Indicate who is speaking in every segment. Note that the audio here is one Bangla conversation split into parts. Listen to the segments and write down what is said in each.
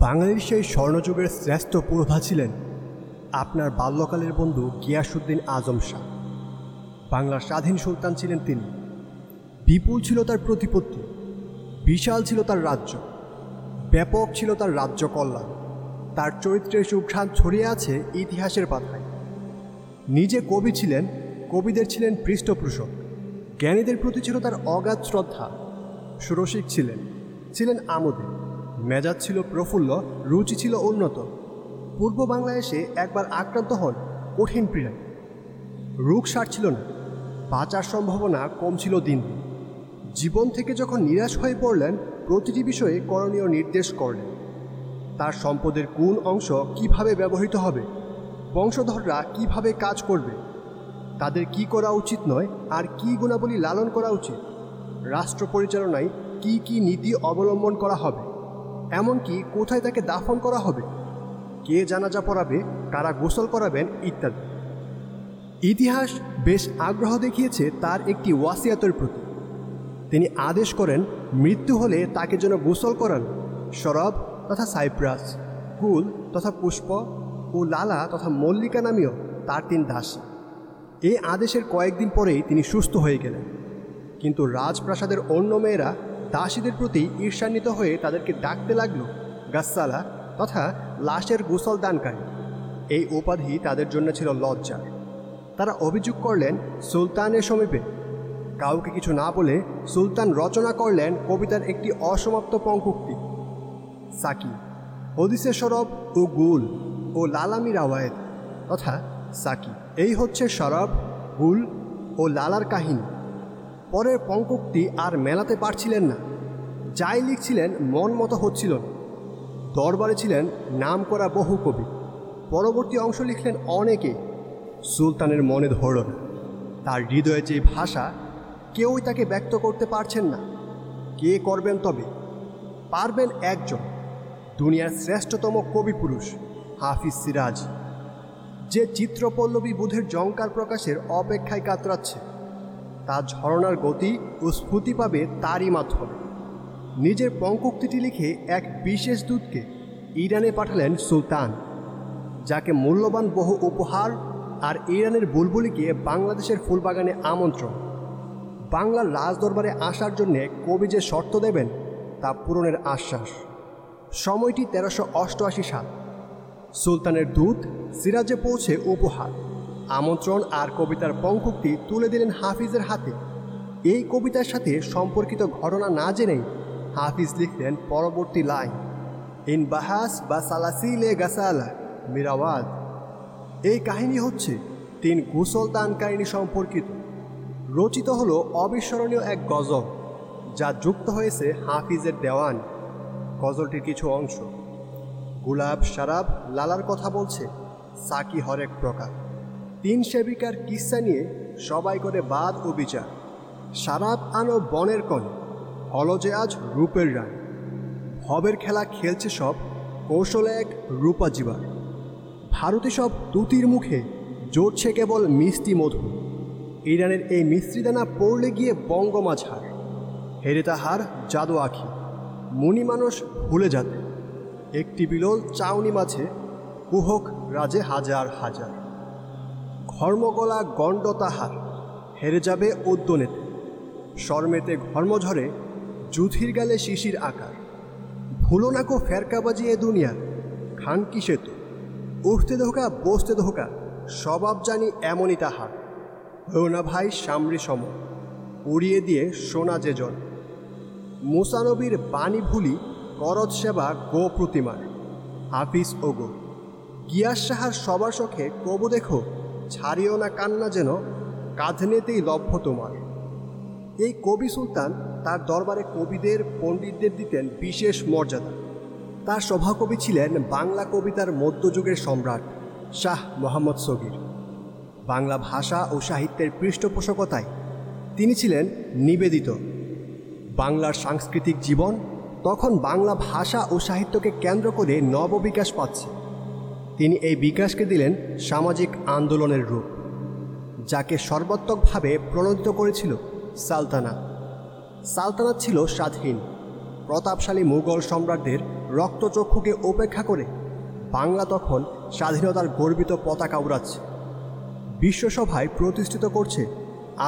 Speaker 1: বাঙালির সেই স্বর্ণযুগের শ্রেষ্ঠ পুরোধা ছিলেন আপনার বাল্যকালের বন্ধু গিয়াসুদ্দিন আজম শাহ। বাংলার স্বাধীন সুলতান ছিলেন তিনি। বিপুল ছিল তার প্রতিপত্তি, বিশাল ছিল তার রাজ্য, ব্যাপক ছিল তার রাজ্য কল্যাণ। তার চরিত্রের সুঘ্রাণ ছড়িয়ে আছে ইতিহাসের পাতায়। নিজে কবি ছিলেন, কবিদের ছিলেন পৃষ্ঠপোষক। জ্ঞানীদের প্রতি ছিল তার অগাধ শ্রদ্ধা। সুরসিক ছিলেন ছিলেন আমোদে। মেজাজ ছিল প্রফুল্ল, রুচি ছিল উন্নত। পূর্ব বাংলায় এসে একবার আক্রান্ত হন কঠিন পীড়ায়। রোগ সারছিল না বাঁচার সম্ভাবনা কম ছিল দিন। জীবন থেকে যখন নিরাশ হয়ে পড়লেন, প্রতিটি বিষয়ে করণীয় নির্দেশ করলেন। তার সম্পদের কোন অংশ কীভাবে ব্যবহৃত হবে, বংশধররা কীভাবে কাজ করবে, তাদের কি করা উচিত নয়, আর কি গুণাবলী লালন করা উচিত, রাষ্ট্র পরিচালনায় কি কি নীতি অবলম্বন করা হবে। এমনকি কোথায় তাকে দাফন করা হবে, কে জানাজা পড়াবে, কারা গোসল করাবেন ইত্যাদি। ইতিহাস বেশ আগ্রহ দেখিয়েছে তার একটি ওয়াসিয়াতের প্রতি। তিনি আদেশ করেন, মৃত্যু হলে তাকে যেন গোসল করান শরব তথা সাইপ্রাস, কুল তথা পুষ্প ও লালা তথা মল্লিকা নামীয় তার তিন দাসী। এই আদেশের কয়েকদিন পরেই তিনি সুস্থ হয়ে গেলেন। কিন্তু রাজপ্রাসাদের অন্য মেয়েরা দাসীদের প্রতি ঈর্ষান্বিত হয়ে তাদেরকে ডাকতে লাগল গাসালা তথা লাশের গোসল দানকারী। এই উপাধি তাদের জন্য ছিল লজ্জার তারা অভিযোগ করলেন, সুলতানের সমীপে। কাউকে কিছু না বলে সুলতান রচনা করলেন কবিতার একটি অসমাপ্ত পঙ্কুক্তি। সাকি হদিসে সরব ও গুল ও লালামি রাওয়ায়েত তথা সাকি এই হচ্ছে সরব, গুল ও লালার কাহিনী। পরের পঙ্কুক্তি আর মেলাতে পারছিলেন না। যাই লিখছিলেন, মন মতো হচ্ছিল না। দরবারে ছিলেন নাম করা বহু কবি। পরবর্তী অংশ লিখলেন অনেকে। সুলতানের মনে ধরল না। তার হৃদয়ে যে ভাষা, কেউই তাকে ব্যক্ত করতে পারছেন না। কে করবেন তবে? পারবেন একজন। দুনিয়ার শ্রেষ্ঠতম কবি পুরুষ, হাফিজ সিরাজ। যে চিত্রপল্লবী বুধের জঙ্কার প্রকাশের অপেক্ষায় কাতরাচ্ছে। তার ঝরনার গতি ও স্ফূর্তি পাবে তারই মাধ্যমে। নিজের পঙ্কুক্তিটি লিখে এক বিশেষ দূতকে ইরানে পাঠালেন সুলতান, যাকে মূল্যবান বহু উপহার আর ইরানের বুলবুলিকে বাংলাদেশের ফুলবাগানে আমন্ত্রণ। বাংলার রাজদরবারে আসার জন্যে কবি যে শর্ত দেবেন, তা পূরণের আশ্বাস। সময়টি তেরোশো অষ্টআশি সাল। সুলতানের দূত সিরাজে পৌঁছে উপহার। আমন্ত্রণ আর কবিতার পঙ্কুক্তি তুলে দিলেন হাফিজের হাতে। এই কবিতার সাথে সম্পর্কিত ঘটনা না জেনেই হাফিজ লিখলেন পরবর্তী লাইন, ইন বাহাস বা সালাসিলে গাসালা মিরাওয়াদ এই কাহিনী হচ্ছে তিন গোসল দান কাহিনী সম্পর্কিত। রচিত হলো অবিস্মরণীয় এক গজল, যা যুক্ত হয়েছে হাফিজের দেওয়ান। গজলটির কিছু অংশ গুলাব শারাব লালার কথা বলছে, সাকি হরেক প্রকার। তিন সেবিকার কিস্সা নিয়ে সবাই করে বাদ ও বিচার। শারাব আনো বনের কনে হলো যে আজ রূপের রান হবের খেলা খেলছে সব, কৌশলে এক রূপা জীবার ভারতে সব তুতির মুখে জড়ছে কেবল মিষ্টি মধু। ইরানের এই মিস্ত্রিদানা পড়লে গিয়ে বঙ্গমাছ হার। হেরে তাহার জাদু আখি, মুনি মানুষ ভুলে যাতে। একটি বিলোল চাউনি মাছে, কুহক রাজে হাজার হাজার। ঘর্মগলা গণ্ড তাহার হেরে যাবে উদ্যনেতে শর্মেতে ঘর্মঝরে যুথির গালে শিশির আকার। ভুলো নাকো ফেরকা বাজিয়ে দুনিয়ার, খান কি সেতু উঠতে ধোকা, বসতে ধোকা, স্বভাব জানি এমনই তাহার। হয়েও না ভাই সামরি সম, উড়িয়ে দিয়ে সোনা যে জন। মুসানবীর বাণী ভুলি করজ সেবা গো প্রতিমার। হাফিজ ও গো গিয়াস সাহার সবার শখে কবু দেখো ছাড়িও না কান্না যেন, কাঁধনেতেই লভ্য তোমার। এই কবি সুলতান তার দরবারে কবিদের, পণ্ডিতদের দিতেন বিশেষ মর্যাদা। তার সভাকবি ছিলেন বাংলা কবিতার মধ্যযুগের সম্রাট শাহ মোহাম্মদ সগির। বাংলা ভাষা ও সাহিত্যের পৃষ্ঠপোষকতায় তিনি ছিলেন নিবেদিত। বাংলার সাংস্কৃতিক জীবন তখন বাংলা ভাষা ও সাহিত্যকে কেন্দ্র করে নববিকাশ পাচ্ছে। তিনি এই বিকাশকে দিলেন সামাজিক আন্দোলনের রূপ, যাকে সর্বাত্মকভাবে প্রণোদিত করেছিল সালতানাত। সালতানাত ছিল স্বাধীন, প্রতাপশালী মুঘল সম্রাটদের রক্তচক্ষুকে উপেক্ষা করে বাংলা তখন স্বাধীনতার গর্বিত পতাকা উড়াচ্ছে। বিশ্বসভায় প্রতিষ্ঠিত করছে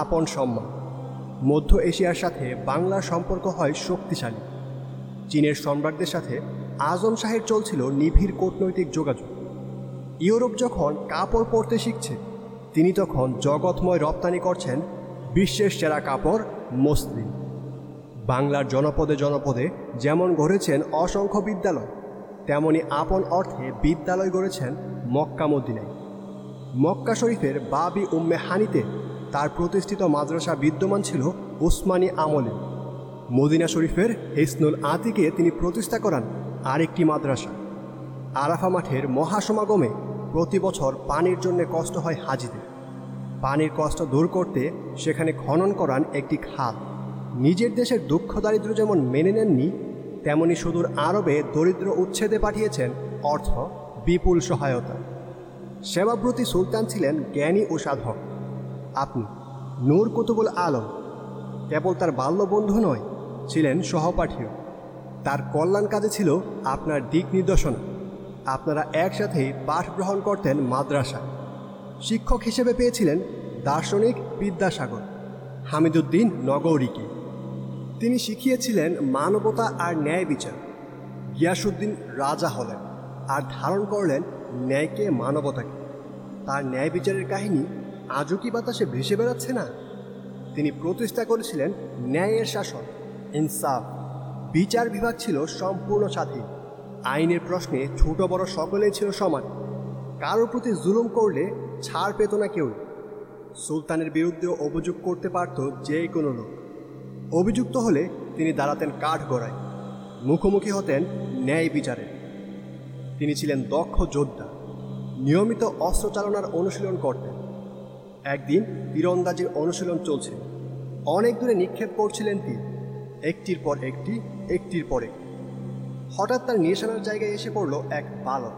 Speaker 1: আপন সম্মান। মধ্য এশিয়ার সাথে বাংলার সম্পর্ক হয় শক্তিশালী। চীনের সম্রাটদের সাথে আজম শাহের চলছিল নিবিড় কূটনৈতিক যোগাযোগ। ইউরোপ যখন কাপড় পরতে শিখছে, তিনি তখন জগৎময় রপ্তানি করছেন বিশ্বের সেরা কাপড় মসলিন। বাংলার জনপদে জনপদে যেমন গড়েছেন অসংখ্য বিদ্যালয়, তেমনি আপন অর্থে বিদ্যালয় গড়েছেন মক্কা মদিনায়। মক্কা শরীফের বাবি উম্মে হানিতে তার প্রতিষ্ঠিত মাদ্রাসা বিদ্যমান ছিল উসমানী আমলে। মদিনা শরীফের হিসনুল আতিকে তিনি প্রতিষ্ঠা করান আরেকটি মাদ্রাসা। আরাফা মাঠের মহাসমাগমে প্রতি বছর পানির জন্য কষ্ট হয় হাজিদের। পানির কষ্ট দূর করতে সেখানে খনন করান একটি খাল। নিজের দেশের দুঃখ দারিদ্র যেমন মেনে নেননি, তেমনি সুদূর আরবে দরিদ্র উচ্ছেদে পাঠিয়েছেন অর্থ বিপুল সহায়তা। সেবাব্রতী সুলতান ছিলেন জ্ঞানী ও সাধক। আপনি নূর কুতুবুল আলম, কেবল তার বাল্যবন্ধু নয়, ছিলেন সহপাঠীও। তার কল্যাণ কাজে ছিল আপনার দিক নির্দেশনা। আপনারা পাঠ গ্রহণ করতেন মাদ্রাসা। শিক্ষক হিসেবে পেয়েছিলেন দার্শনিক বিদ্যাসাগর, হামিদুদ্দিন নগৌরীকে। তিনি শিখিয়েছিলেন মানবতা আর ন্যায় বিচার। গিয়াসুদ্দিন রাজা হলেন আর ধারণ করলেন ন্যায়কে, মানবতাকে। তার ন্যায় বিচারের কাহিনী আজও কি বাতাসে ভেসে বেড়াচ্ছে না? তিনি প্রতিষ্ঠা করেছিলেন ন্যায়ের শাসন, ইনসাফ। বিচার বিভাগ ছিল সম্পূর্ণ স্বাধীন। আইনের প্রশ্নে ছোট বড় সকলেই ছিল সমান। কারোর প্রতি জুলুম করলে ছাড় পেত না কেউ সুলতানের বিরুদ্ধেও অভিযোগ করতে পারত যে কোনো লোক। অভিযুক্ত হলে তিনি দাঁড়াতেন কাঠ গড়ায়। মুখোমুখি হতেন ন্যায় বিচারে। তিনি ছিলেন দক্ষ যোদ্ধা। নিয়মিত অস্ত্র চালনার অনুশীলন করতেন। একদিন তীরন্দাজির অনুশীলন চলছে। অনেক দূরে নিক্ষেপ করছিলেন তিনি। একটির পর একটি, একটির পর একটি। হঠাৎ তার নিশানার জায়গায় এসে পড়ল এক বালক।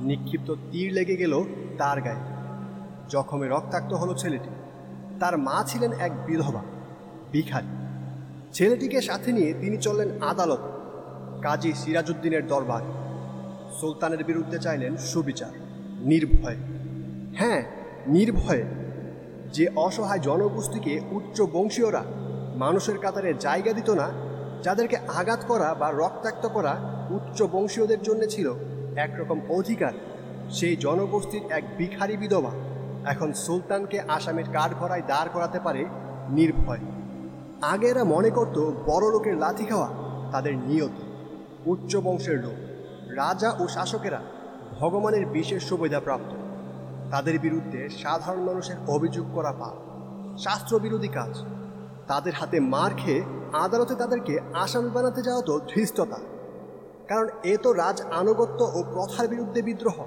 Speaker 1: নিক্ষিপ্ত তীর লেগে গেল তার গায়ে। জখমে রক্তাক্ত হলো ছেলেটি। তার মা ছিলেন এক বিধবা, ভিখারি। ছেলেটিকে সাথে নিয়ে তিনি চললেন আদালত, কাজী সিরাজউদ্দিনের দরবার। সুলতানের বিরুদ্ধে চাইলেন সুবিচার, নির্ভয়। হ্যাঁ নির্ভয়ে। যে অসহায় জনগোষ্ঠীকে উচ্চ বংশীয়রা মানুষের কাতারে জায়গা দিত না যাদেরকে আঘাত করা বা রক্তাক্ত করা উচ্চ বংশীয়দের জন্য ছিল একরকম অধিকার। সেই জনগোষ্ঠীর এক ভিখারি বিধবা এখন সুলতানকে আসামের কাঠঘরায় দাঁড় করাতে পারে নির্ভয়। আগে এরা মনে করত বড় লোকের লাথি খাওয়া তাদের নিয়ত। উচ্চ বংশের লোক, রাজা ও শাসকেরা ভগবানের বিশেষ সুবিধাপ্রাপ্ত তাদের বিরুদ্ধে সাধারণ মানুষের অভিযোগ করা পাপ, শাস্ত্রবিরোধী কাজ। তাদের হাতে মার খেয়ে আদালতে তাদেরকে আসামি বানাতে যাওয়া তো ধৃষ্টতা। কারণ এ তো রাজ আনুগত্য ও প্রথার বিরুদ্ধে বিদ্রোহ।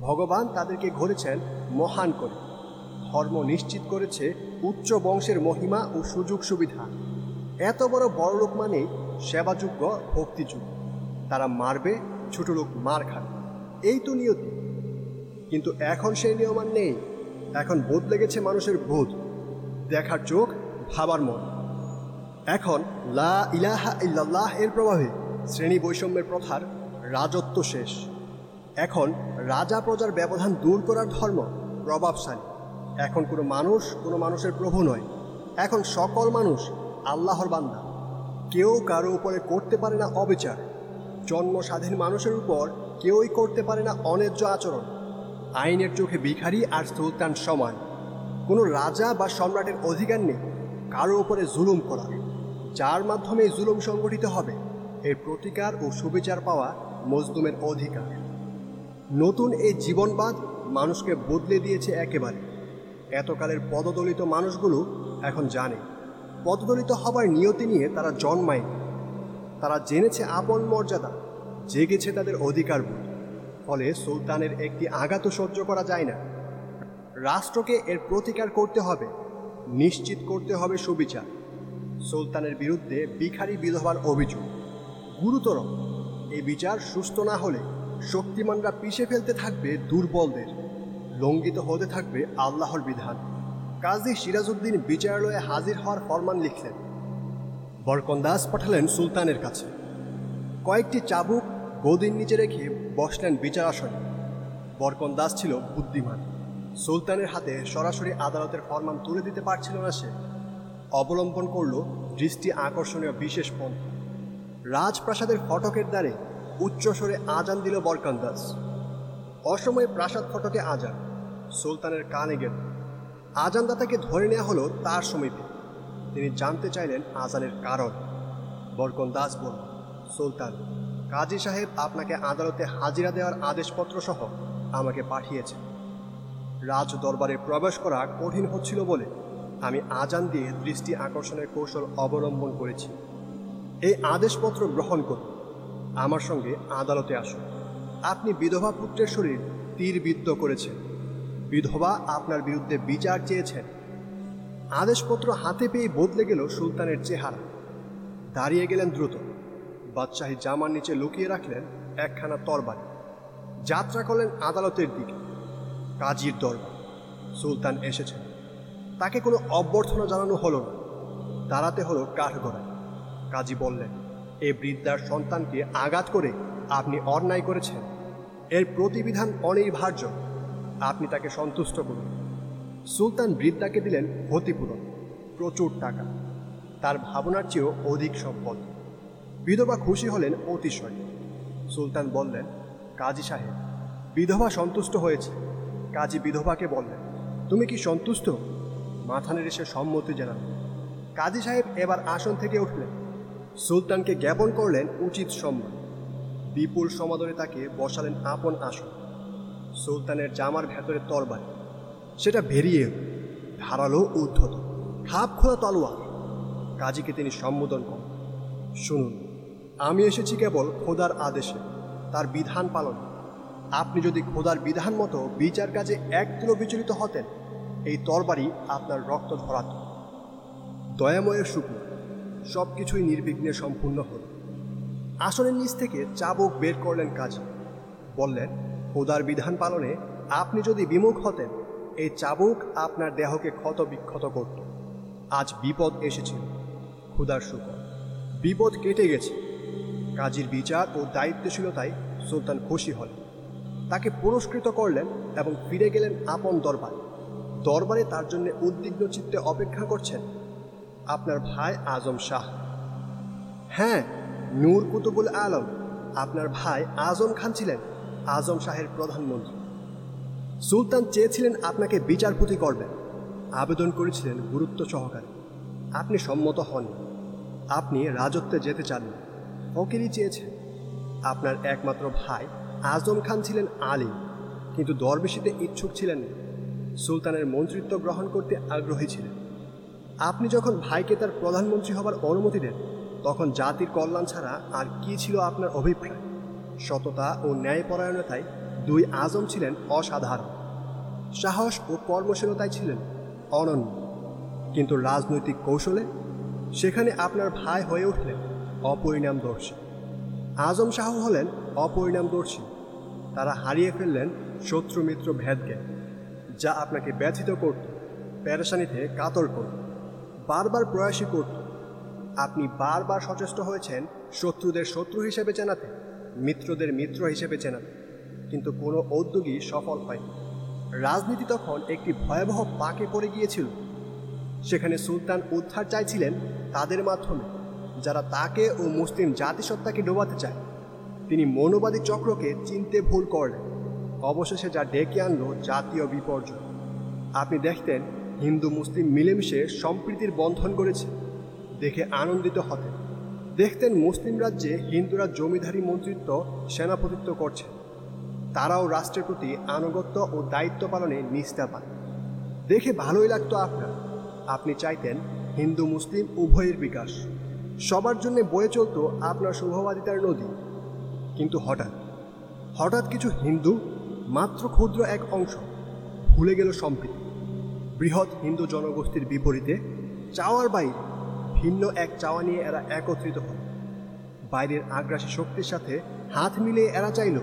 Speaker 1: ভগবান তাদেরকে ঘরেছেন মহান করে। ধর্ম নিশ্চিত করেছে উচ্চ বংশের মহিমা ও সুযোগ সুবিধা। এত বড় বড় লোক মানে সেবাযোগ্য, ভক্তিযোগ্য। তারা মারবে, ছোট লোক মার খাবে। এই তো নিয়তি। কিন্তু এখন সেই নিয়ম আর নেই। এখন বদলে গেছে মানুষের বোধ। দেখার চোখ, ভাবার মন। এখন লা ইলাহা ইল্লাল্লাহ এর প্রভাবে শ্রেণি বৈষম্যের প্রথার রাজত্ব শেষ। এখন রাজা প্রজার ব্যবধান দূর করার ধর্ম প্রভাবশালী। এখন কোনো মানুষ কোনো মানুষের প্রভু নয়। এখন সকল মানুষ আল্লাহর বান্দা। কেউ কারও উপরে করতে পারে না অবিচার। জন্ম স্বাধীন মানুষের উপর কেউই করতে পারে না অন্যায্য আচরণ। আইনের চোখে ভিখারি আর সুলতান সমান। কোনো রাজা বা সম্রাটের অধিকার নেই। কারও উপরে জুলুম করার যার মাধ্যমে জুলুম সংগঠিত হবে, এর প্রতিকার ও সুবিচার পাওয়া মজদুমের অধিকার। নতুন এই জীবনবাদ মানুষকে বদলে দিয়েছে একেবারে। এতকালের পদদলিত মানুষগুলো এখন জানে, পদদলিত হবার নিয়তি নিয়ে তারা জন্মায় তারা জেনেছে আপন মর্যাদা, জেগেছে তাদের অধিকার বোধ। ফলে সুলতানের একটি আঘাত সহ্য করা যায় না। রাষ্ট্রকে এর প্রতিকার করতে হবে, নিশ্চিত করতে হবে সুবিচার। সুলতানের বিরুদ্ধে ভিখারি বিধবার অভিযোগ। গুরুতর। এই বিচার সুস্থ না হলে শক্তিমানরা পিষে ফেলতে থাকবে দুর্বলদের। লঙ্ঘিত হতে থাকবে আল্লাহর বিধান। কাজী সিরাজউদ্দিন বিচারালয়ে হাজির হওয়ার ফরমান লিখলেন। বরকন্দাজ পাঠালেন সুলতানের কাছে। কয়েকটি চাবুক গদির নিচে রেখে বসলেন বিচার আসনে বরকন দাস ছিল বুদ্ধিমান। সুলতানের হাতে সরাসরি আদালতের ফরমান তুলে দিতে পারছিল না সে। অবলম্বন করল দৃষ্টি আকর্ষণীয় বিশেষ পন্থা। রাজপ্রাসাদের ফটকের দ্বারে উচ্চস্বরে আজান দিল বরকন দাস। অসময়ে প্রাসাদ ফটকে আজান, সুলতানের কানে গেল। আজানদাতাকে ধরে নেওয়া হলো তার সমীপে তিনি জানতে চাইলেন আজানের কারণ। বরকন দাস বলল, সুলতান, কাজী সাহেব আপনাকে আদালতে হাজিরা দেওয়ার আদেশপত্র সহ আমাকে পাঠিয়েছে রাজ দরবারে প্রবেশ করা কঠিন হচ্ছিল বলে আমি আজান দিয়ে দৃষ্টি আকর্ষণের কৌশল অবলম্বন করেছি। এই আদেশপত্র গ্রহণ করুন। আমার সঙ্গে আদালতে আসুন। আপনি বিধবা পুত্রের শরীর তীরবিদ্ধ করেছেন। বিধবা আপনার বিরুদ্ধে বিচার চেয়েছেন। আদেশপত্র হাতে পেয়ে বদলে গেল সুলতানের চেহারা। দাঁড়িয়ে গেলেন দ্রুত। বাদশাহী জামার নিচে লুকিয়ে রাখলেন একখানা তরবারি। যাত্রা করলেন আদালতের দিকে। কাজীর দরবার। সুলতান এসেছেন। তাকে কোনো অভ্যর্থনা জানানো হলো না। দাঁড়াতে হলো কাঠগড়ায় কাজী বললেন, এ বৃদ্ধার সন্তানকে আঘাত করে আপনি অন্যায় করেছেন। এর প্রতিবিধান অনির্বার্য আপনি তাকে সন্তুষ্ট করুন। সুলতান বৃদ্ধাকে দিলেন ক্ষতিপূরণ, প্রচুর টাকা। তার ভাবনার চেয়েও অধিক সম্পদ। বিধবা খুশি হলেন অতিশয়। সুলতান বললেন, কাজী সাহেব, বিধবা সন্তুষ্ট হয়েছে। কাজী বিধবাকে বললেন, তুমি কি সন্তুষ্ট? মাথা নেড়ে সে সম্মতি জানাল। কাজী সাহেব এবার আসন থেকে উঠলেন। সুলতানকে জ্ঞাপন করলেন উচিত সম্মান। বিপুল সমাদরে তাকে বসালেন আপন আসন। সুলতানের জামার ভেতরে তরবারি। সেটা এলো, ধারালো উদ্ধত খাপ খোলা তলোয়ার। কাজীকে তিনি সম্বোধন করেন। শুনুন আমি এসেছি কেবল খোদার আদেশে তার বিধান পালন। আপনি যদি খোদার বিধান মতো বিচার কাজে এক কিলো বিচলিত হতেন এই তরবারি আপনার রক্ত ধরাত। দয়াময়ের শুক্র সব কিছুই নির্বিঘ্নে সম্পূর্ণ হল। আসনের নিচ থেকে চাবুক বের করলেন কাজী। বললেন, খোদার বিধান পালনে আপনি যদি বিমুখ হতেন, এই চাবুক আপনার দেহকে ক্ষত বিক্ষত করত। আজ বিপদ এসেছিল। ক্ষুদার শুকর, বিপদ কেটে গেছে। কাজীর বিচার ও দায়িত্বশীলতায় সুলতান খুশি হলেন। তাকে পুরস্কৃত করলেন এবং ফিরে গেলেন আপন দরবার। দরবারে তার জন্য উদ্বিগ্ন চিত্তে অপেক্ষা করছেন। আপনার ভাই আজম শাহ। হ্যাঁ নূর কুতুবুল আলম। আপনার ভাই আজম খান ছিলেন, আজম শাহের প্রধানমন্ত্রী। সুলতান চেয়েছিলেন আপনাকে বিচারপতি করবেন। আবেদন করেছিলেন গুরুত্ব সহকারে। আপনি সম্মত হন। আপনি রাজত্বে যেতে চান না। ফকিরই চেয়েছেন। আপনার একমাত্র ভাই আজম খান ছিলেন আলী কিন্তু দরবেশিতে ইচ্ছুক ছিলেন না। সুলতানের মন্ত্রিত্ব গ্রহণ করতে আগ্রহী ছিলেন। আপনি যখন ভাইকে তার প্রধানমন্ত্রী হবার অনুমতি দেন, তখন জাতির কল্যাণ ছাড়া আর কি ছিল আপনার অভিপ্রায়? সততা ও ন্যায়পরায়ণতায় দুই আজম ছিলেন অসাধারণ। সাহস ও কর্মশীলতায় ছিলেন অনন্য। কিন্তু রাজনৈতিক কৌশলে সেখানে আপনার ভাই হয়ে উঠলেন অপরিণামদর্শী। আজম শাহ হলেন অপরিণামদর্শী। তারা হারিয়ে ফেললেন শত্রু মিত্র ভেদকে। যা আপনাকে ব্যথিত করত প্যারেশানিতে কাতর করত, বারবার প্রয়াসী করত। আপনি বারবার সচেষ্ট হয়েছেন শত্রুদের শত্রু হিসেবে চেনাতে, মিত্রদের মিত্র হিসেবে চেনাতে। কিন্তু কোনো উদ্যোগী সফল হয়নি। রাজনীতি তখন একটি ভয়াবহ পাকে পড়ে গিয়েছিল। সেখানে সুলতান উদ্ধার চাইছিলেন তাদের মাধ্যমে, যারা তাকে ও মুসলিম জাতিসত্তাকে ডোবাতে চায়। তিনি মনোবাদী চক্রকে চিনতে ভুল করলেন। অবশেষে যা ডেকে আনলো জাতীয় বিপর্যয়। আপনি দেখতেন হিন্দু, মুসলিম মিলেমিশে সম্প্রীতির বন্ধন করেছে দেখে আনন্দিত হতেন। দেখতেন মুসলিম রাজ্যে হিন্দুরা জমিদারি, মন্ত্রিত্ব, সেনাপতিত্ব করছে। তারাও রাষ্ট্রের প্রতি আনুগত্য ও দায়িত্ব পালনে নিষ্ঠা পান দেখে ভালোই লাগতো আপনার। আপনি চাইতেন হিন্দু, মুসলিম উভয়ের বিকাশ। সবার জন্য বয়ে চলতো আপনার শুভবাদিতার নদী। কিন্তু হঠাৎ হঠাৎ কিছু হিন্দু মাত্র ক্ষুদ্র এক অংশ ভুলে গেল সম্প্রীতি। বৃহৎ হিন্দু জনগোষ্ঠীর বিপরীতে চাওয়ার বাইরে ভিন্ন এক চাওয়া নিয়ে এরা একত্রিত হল। বাইরের আগ্রাসী শক্তির সাথে হাত মিলিয়ে এরা চাইল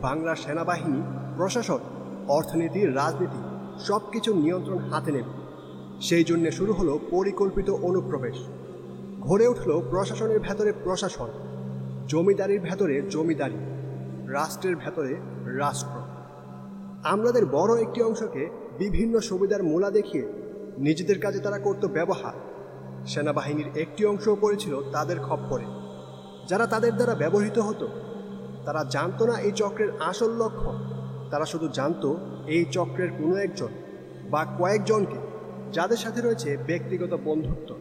Speaker 1: বাংলার সেনাবাহিনী, প্রশাসন, অর্থনীতি, রাজনীতি সব কিছুর নিয়ন্ত্রণ হাতে নেবে। সেই জন্যে শুরু হলো পরিকল্পিত অনুপ্রবেশ। ঘরে উঠল প্রশাসনের ভেতরে প্রশাসন। জমিদারির ভেতরে জমিদারি। রাষ্ট্রের ভেতরে রাষ্ট্র। আমলাদের বড় একটি অংশকে বিভিন্ন সুবিধার মূলা দেখিয়ে নিজেদের কাজে তারা করত ব্যবহার। সেনাবাহিনীর একটি অংশও পড়েছিল তাদের খপ্পরে। যারা তাদের দ্বারা ব্যবহৃত হতো, তারা জানতো না এই চক্রের আসল লক্ষ্য। তারা শুধু জানতো এই চক্রের কোনো একজন বা কয়েকজনকে, যাদের সাথে রয়েছে ব্যক্তিগত বন্ধুত্ব।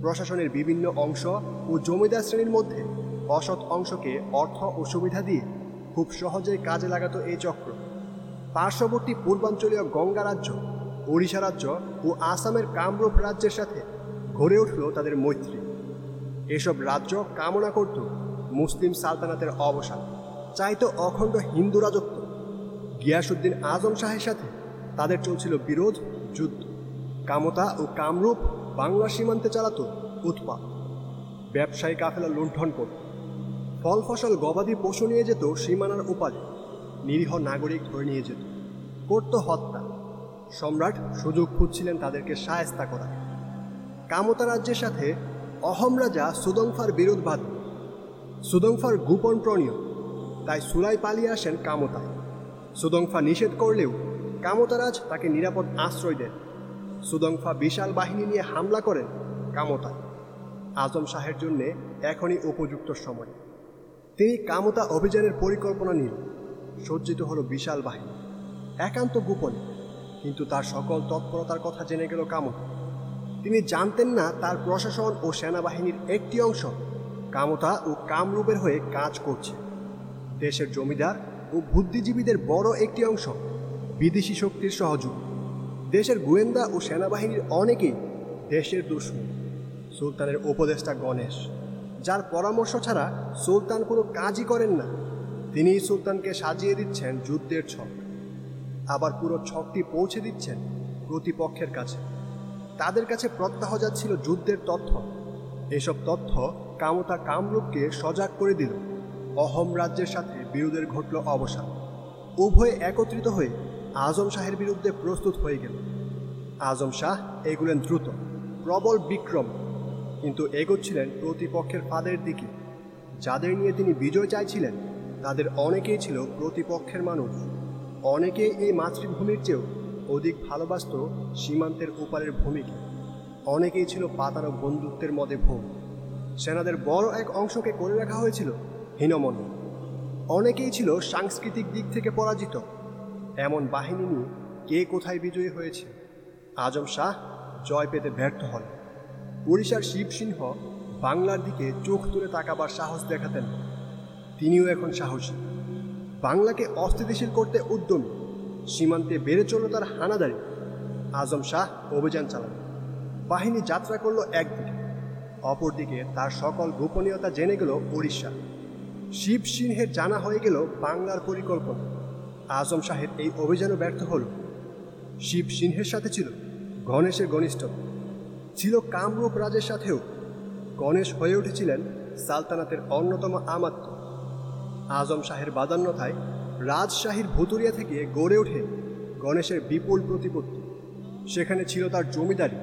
Speaker 1: প্রশাসনের বিভিন্ন অংশ ও জমিদার শ্রেণির মধ্যে অসৎ অংশকে অর্থ ও সুবিধা দিয়ে খুব সহজেই কাজে লাগাতো এই চক্র। পার্শ্ববর্তী পূর্বাঞ্চলীয় গঙ্গা রাজ্য, ওড়িশা রাজ্য ও আসামের কামরূপ রাজ্যের সাথে গড়ে উঠল তাদের মৈত্রী। এসব রাজ্য কামনা করত মুসলিম সালতানাতের অবসান, চাইতো অখণ্ড হিন্দু রাজত্ব। গিয়াসুদ্দিন আজম শাহের সাথে তাদের চলছিল বিরোধ, যুদ্ধ। কামতা ও কামরূপ বাংলা সীমান্তে চালাত উৎপাত। ব্যবসায়ী কাফেলা লুণ্ঠন করত। ফল ফসল গবাদি পশু নিয়ে যেত সীমানার উপারে নিরীহ নাগরিক ধরে নিয়ে যেত। করত হত্যা। সম্রাট সুযোগ খুঁজছিলেন তাদেরকে সায়স্তা করা। কামতা রাজ্যের সাথে অহম রাজা সুদংফার বিরোধ বাধ। সুদংফার গোপন প্রণীয়, তাই সুলাই পালিয়ে আসেন কামতায়। সুদংফা নিষেধ করলেও কামতারাজ তাকে নিরাপদ আশ্রয় দেন। সুদংফা বিশাল বাহিনী নিয়ে হামলা করেন কামতায়। আজম শাহের জন্যে এখনই উপযুক্ত সময়। তিনি কামতা অভিযানের পরিকল্পনা নিল সজ্জিত হলো বিশাল বাহিনী, একান্ত গোপনে। কিন্তু তার সকল তৎপরতার কথা জেনে গেল কামতা। তিনি জানতেন না তার প্রশাসন ও সেনাবাহিনীর একটি অংশ, কামতা ও কামরূপের হয়ে কাজ করছে। দেশের জমিদার ও বুদ্ধিজীবীদের বড় একটি অংশ, বিদেশি শক্তির সহযোগ। দেশের গোয়েন্দা ও সেনাবাহিনীর অনেকেই দেশের দুশ্মন, সুলতানের উপদেষ্টা গণেশ, যার পরামর্শ ছাড়া সুলতান কোনো কাজই করেন না। তিনি সুলতানকে সাজিয়ে দিচ্ছেন যুদ্ধের ছক। আবার পুরো ছকটি পৌঁছে দিচ্ছেন প্রতিপক্ষের কাছে। তাদের কাছে প্রত্যাহ যাচ্ছিল যুদ্ধের তথ্য। এসব তথ্য কামতা কামরূপকে সজাগ করে দিল। অহম রাজ্যের সাথে বিরোধের ঘটল অবসান। উভয়ে একত্রিত হয়ে আজম শাহের বিরুদ্ধে প্রস্তুত হয়ে গেল। আজম শাহ এগুলেন দ্রুত, প্রবল বিক্রম, কিন্তু এগোচ্ছিলেন প্রতিপক্ষের ফাঁদের দিকে। যাদের নিয়ে তিনি বিজয় চাইছিলেন তাদের অনেকেই ছিল প্রতিপক্ষের মানুষ। অনেকেই এই মাতৃভূমির চেয়েও অধিক ভালোবাসত সীমান্তের ওপারের ভূমিকে। অনেকেই ছিল পাতানো বন্ধুত্বের মধ্যে ভূম সেনাদের বড় এক অংশকে করে রাখা হয়েছিল হীনমন। অনেকেই ছিল সাংস্কৃতিক দিক থেকে পরাজিত। এমন বাহিনী নিয়ে কে কোথায় বিজয়ী হয়েছে? আজম শাহ জয় পেতে ব্যর্থ হন। ওড়িশার শিবসিংহ বাংলার দিকে চোখ তুলে তাকাবার সাহস দেখাতেন। তিনিও এখন সাহসী। বাংলাকে অস্থিতিশীল করতে উদ্যমী, সীমান্তে বেড়ে চলল তার হানাদারি। আজম শাহ অভিযান চালান বাহিনী যাত্রা করল একদিকে, অপরদিকে তার সকল গোপনীয়তা জেনে গেল উড়িষ্যা শিব সিংহের জানা হয়ে গেল বাংলার পরিকল্পনা। আজম শাহের এই অভিযানও ব্যর্থ হল। শিব সিংহের সাথে ছিল গণেশের ঘনিষ্ঠ। ছিল কামরূপ রাজের সাথেও। গণেশ হয়ে উঠেছিলেন সালতানাতের অন্যতম আমাত্য আজম শাহের বাদান্যতায় রাজশাহীর ভুতুরিয়া থেকে গড়ে ওঠে গণেশের বিপুল প্রতিপত্তি। সেখানে ছিল তার জমিদারি,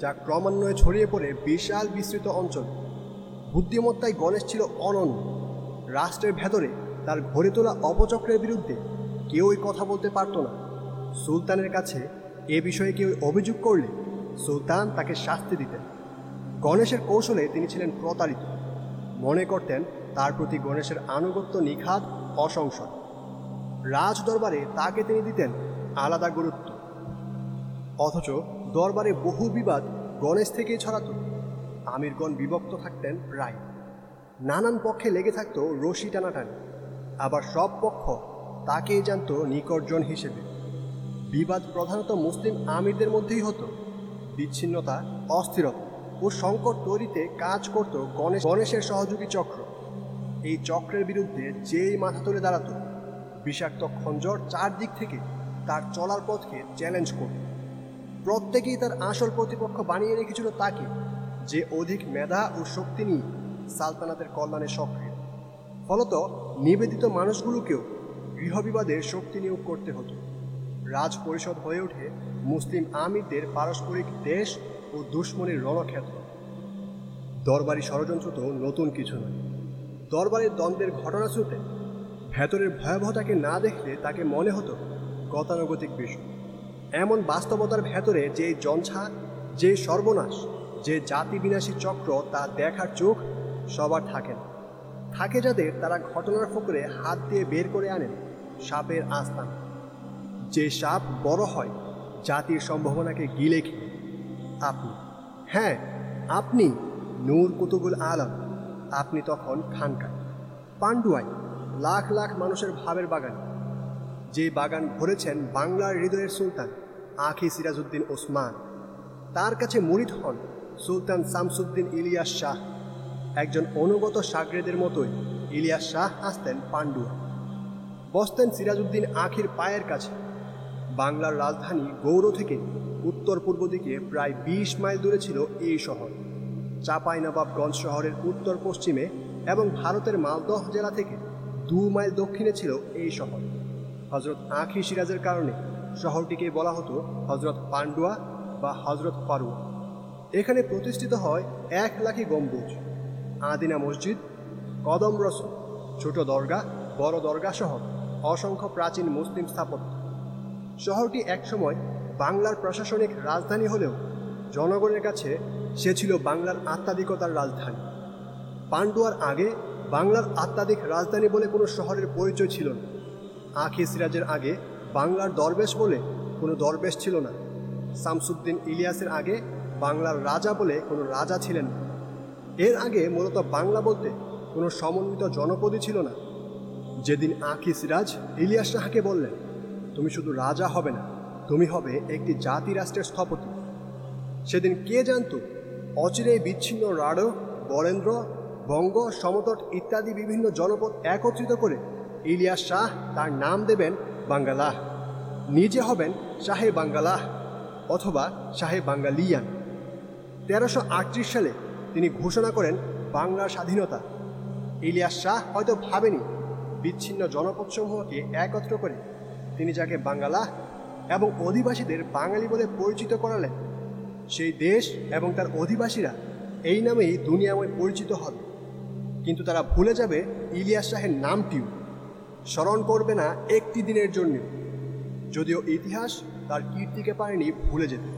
Speaker 1: যা ক্রমান্বয়ে ছড়িয়ে পড়ে বিশাল বিস্তৃত অঞ্চল। বুদ্ধিমত্তায় গণেশ ছিল অনন্য। রাষ্ট্রের ভেতরে তার ঘরে তোলা অপচক্রের বিরুদ্ধে কেউই কথা বলতে পারত না। সুলতানের কাছে এ বিষয়ে কেউ অভিযোগ করলে সুলতান তাকে শাস্তি দিতেন। গণেশের কৌশলে তিনি ছিলেন প্রতারিত। মনে করতেন তার প্রতি গণেশের আনুগত্য নিখাত, অসংসদ। রাজ দরবারে তাকে তিনি দিতেন আলাদা গুরুত্ব। অথচ দরবারে বহু বিবাদ গণেশ থেকেই ছড়াতো। আমিরগণ বিভক্ত থাকতেন প্রায় নানান পক্ষে লেগে থাকত রশি টানাটানি। আবার সব পক্ষ তাকেই জানত নিকটজন হিসেবে। বিবাদ প্রধানত মুসলিম আমিরদের মধ্যেই হতো। বিচ্ছিন্নতা, অস্থিরতা ও সংকট তৈরিতে কাজ করত গণেশ, গণেশের সহযোগী চক্র। এই চক্রের বিরুদ্ধে যেই মাথা তুলে দাঁড়াতো, বিষাক্ত খঞ্জর চারদিক থেকে তার চলার পথকে চ্যালেঞ্জ করত। প্রত্যেকেই তার আসল প্রতিপক্ষ বানিয়ে রেখেছিল তাকে, যে অধিক মেধা ও শক্তি নিয়ে সালতানাতের কল্যাণে সক্রিয়। ফলত নিবেদিত মানুষগুলোকেও গৃহবিবাদে শক্তি নিয়োগ করতে হতো। রাজ পরিষদ হয়ে ওঠে মুসলিম আমিরদের পারস্পরিক দেশ ও দুশ্মনের রণক্ষেত্র। দরবারি ষড়যন্ত্র তো নতুন কিছু নয়। দরবারের দ্বন্দ্বের ঘটনা শুনতে ভেতরের ভয়াবহতাকে না দেখলে তাকে মনে হতো গতানুগতিক বিষয়। এমন বাস্তবতার ভেতরে যে জঞ্ছা যে সর্বনাশ, যে জাতি বিনাশী চক্র তা দেখার চোখ সবার থাকে না। থাকে যাদের তারা ঘটনার ফকরে হাত দিয়ে বের করে আনেন সাপের আস্তান। যে সাপ বড় হয়, জাতির সম্ভাবনাকে গিলে খেয়ে। আপনি হ্যাঁ আপনি নূর কুতুবুল আলম। আপনি তখন খানকা পান্ডুয়াই লাখ লাখ মানুষের ভাবের বাগান। যে বাগান ভরেছেন বাংলার হৃদয়ের সুলতান, আখি সিরাজউদ্দিন ওসমান। তার কাছে মুরিদ হন সুলতান শামসুদ্দিন ইলিয়াস শাহ। একজন অনুগত সাগরেদের মতোই ইলিয়াস শাহ আসতেন পান্ডুয়া বসতেন সিরাজউদ্দিন আখির পায়ের কাছে। বাংলার রাজধানী গৌড় থেকে উত্তর পূর্ব দিকে প্রায় বিশ মাইল দূরে ছিল এই শহর। চাঁপাইনবাবগঞ্জ শহরের উত্তর পশ্চিমে এবং ভারতের মালদহ জেলা থেকে দু মাইল দক্ষিণে ছিল এই শহর। হজরত আখি সিরাজের কারণে শহরটিকে বলা হতো হজরত পান্ডুয়া বা হজরত পারুয়া। এখানে প্রতিষ্ঠিত হয় এক লাখি গম্বুজ, আদিনা মসজিদ, কদম রসুল, ছোট দরগা, বড় দরগা সহ অসংখ্য প্রাচীন মুসলিম স্থাপত্য। শহরটি একসময় বাংলার প্রশাসনিক রাজধানী হলেও জনগণের কাছে সে ছিল বাংলার আত্মাধিকতার রাজধানী। পান্ডুয়ার আগে বাংলার আত্মাধিক রাজধানী বলে কোনো শহরের পরিচয় ছিল না। আখি সিরাজের আগে বাংলার দরবেশ বলে কোনো দরবেশ ছিল না। শামসুদ্দিন ইলিয়াসের আগে বাংলার রাজা বলে কোনো রাজা ছিলেন না। এর আগে মূলত বাংলা বলতে কোনো সমন্বিত জনপদই ছিল না। যেদিন আখি সিরাজ ইলিয়াস শাহকে বললেন, তুমি শুধু রাজা হবে না, তুমি হবে একটি জাতি রাষ্ট্রের স্থপতি। সেদিন কে জানতো অচিরেই বিচ্ছিন্ন রাঢ়, বরেন্দ্র, বঙ্গ, সমতট ইত্যাদি বিভিন্ন জনপদ একত্রিত করে ইলিয়াস শাহ তার নাম দেবেন বাঙ্গালাহ। নিজে হবেন শাহে বাঙ্গালাহ অথবা শাহে বাঙ্গালিয়ান। তেরোশো সালে তিনি ঘোষণা করেন বাংলার স্বাধীনতা। ইলিয়াস শাহ হয়তো ভাবেনি বিচ্ছিন্ন জনপদসমূহকে একত্র করে তিনি যাকে বাঙ্গালা এবং অধিবাসীদের বাঙালি বলে পরিচিত করালেন। সেই দেশ এবং তার অধিবাসীরা এই নামেই দুনিয়াময় পরিচিত হবে। কিন্তু তারা ভুলে যাবে ইলিয়াস শাহের নামটিও। স্মরণ করবে না একটি দিনের জন্য। যদিও ইতিহাস তার কীর্তিকে পারেনি ভুলে যেতে।